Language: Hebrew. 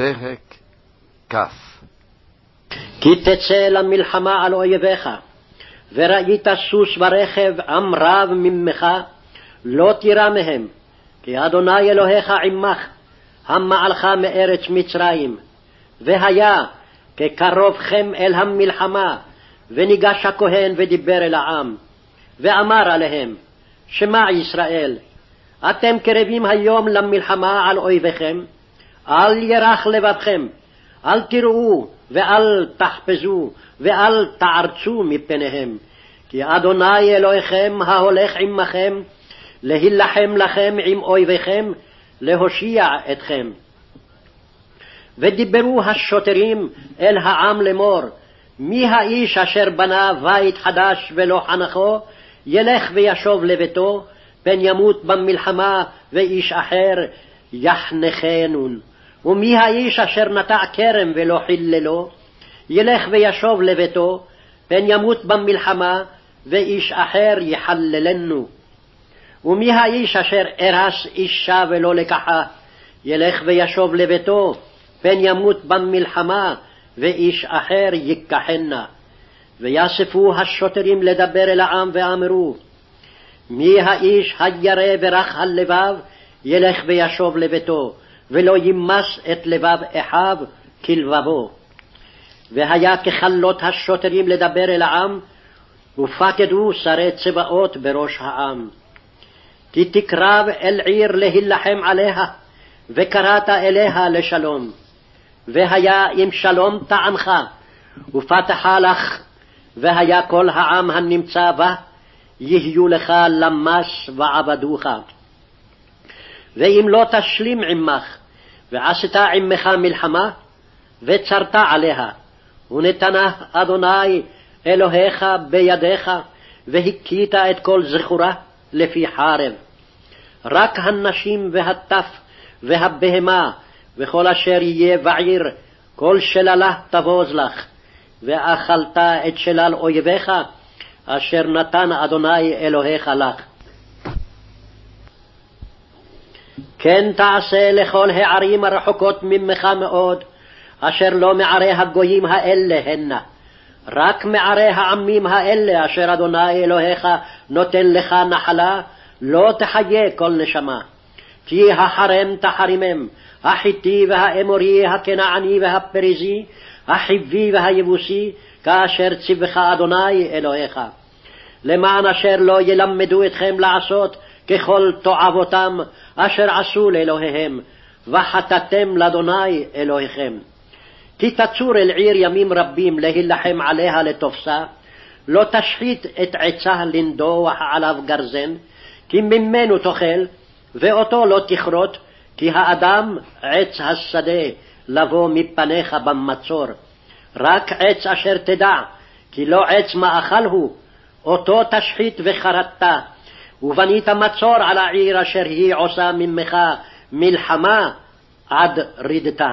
פרק כ. כי תצא למלחמה על אויביך, וראית סוס ורכב עם רב ממך, לא תירא מהם, כי אדוני אלוהיך עמך, המעלך מארץ מצרים. והיה כקרובכם אל המלחמה, וניגש הכהן ודיבר אל העם, ואמר עליהם, שמע ישראל, אתם קרבים היום למלחמה על אויביכם, אל ירח לבבכם, אל תראו ואל תחפזו ואל תערצו מפניהם, כי אדוני אלוהיכם ההולך עמכם, להילחם לכם עם אויביכם, להושיע אתכם. ודיברו השוטרים אל העם לאמור, מי האיש אשר בנה בית חדש ולא חנכו, ילך וישוב לביתו, פן ימות במלחמה ואיש אחר יחנכנו. ומי האיש אשר נטע כרם ולא חיללו, ילך וישוב לביתו, פן ימות במלחמה ואיש אחר יחללנו. ומי האיש אשר ארס אישה ולא לקחה, ילך וישוב לביתו, פן ימות במלחמה ואיש אחר ייקחנה. ויאספו השוטרים לדבר אל העם ואמרו, מי האיש הירא ורך הלבב, ילך וישוב לביתו, ולא ימס את לבב אחיו כלבבו. והיה ככלות השוטרים לדבר אל העם, ופקדו שרי צבאות בראש העם. כי תקרב אל עיר להילחם עליה, וקראת אליה לשלום. והיה אם שלום טעמך, ופתחה לך, והיה כל העם הנמצא בה, יהיו לך למס ועבדוך. ואם לא תשלים עמך, ועשית עמך מלחמה, וצרת עליה, ונתנה אדוני אלוהיך בידיך, והכית את כל זכורה לפי חרב. רק הנשים והטף והבהמה וכל אשר יהיה בעיר, כל שללה תבוז לך, ואכלת את שלל אויביך, אשר נתן אדוני אלוהיך לך. כן תעשה לכל הערים הרחוקות ממך מאוד, אשר לא מערי הגויים האלה הנה. רק מערי העמים האלה אשר אדוני אלוהיך נותן לך נחלה, לא תחיה כל נשמה. כי החרם תחרימם, החיתי והאמורי, הכנעני והפריזי, החיבי והיבוסי, כאשר ציווך אדוני אלוהיך. למען אשר לא ילמדו אתכם לעשות ככל תועבותם אשר עשו לאלוהיהם, וחטאתם לאדוני אלוהיכם. כי תצור אל עיר ימים רבים להילחם עליה לתופסה, לא תשחית את עצה לנדוח עליו גרזן, כי ממנו תאכל, ואותו לא תכרות, כי האדם עץ השדה לבוא מפניך במצור. רק עץ אשר תדע, כי לא עץ מאכל הוא, אותו תשחית וחרטת, ובנית מצור על העיר אשר היא עושה ממך מלחמה עד רידתה.